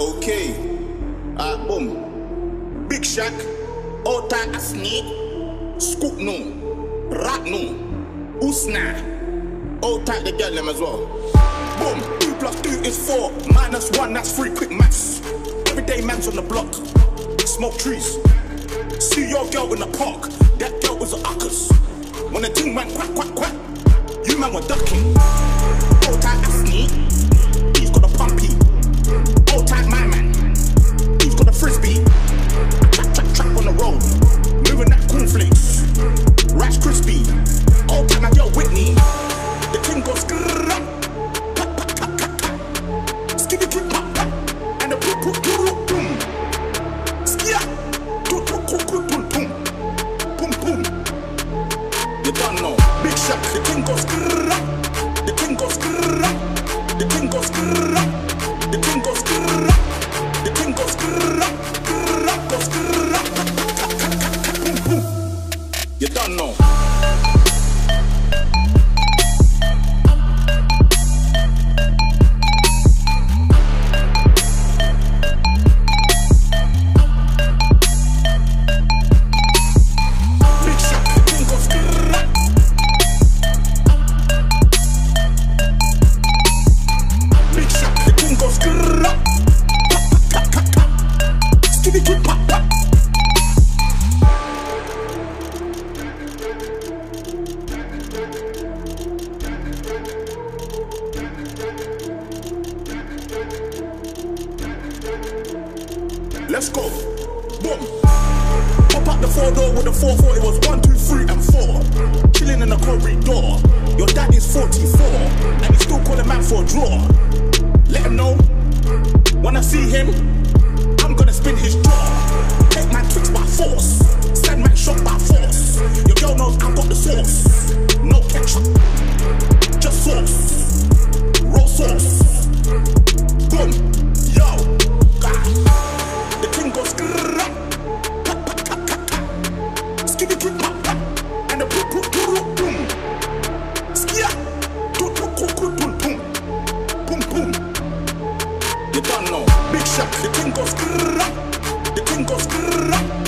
Okay. Ah, boom. Big Shack. Old tight a sneak. Scoop no. Rat no. Usna. Tight the girl them as well. Boom. Two plus two is four. Minus one, that's three. Quick maths. Everyday man's on the block. Smoke trees. See your girl in the park. That girl was a uckers. When the thing went quack, quack, quack. You man were ducking. Old tight You don't know. Big shot. The thing Let's go. Boom. Pop out the four door with the 4 four. It was one, two, three, and four. Chilling in the corridor. Door your dad is 44, and he's still calling man for a draw. Let him know. When I see him, You don't know. Big shot. The thing goes skrrrrap. The thing goes skrrrrap.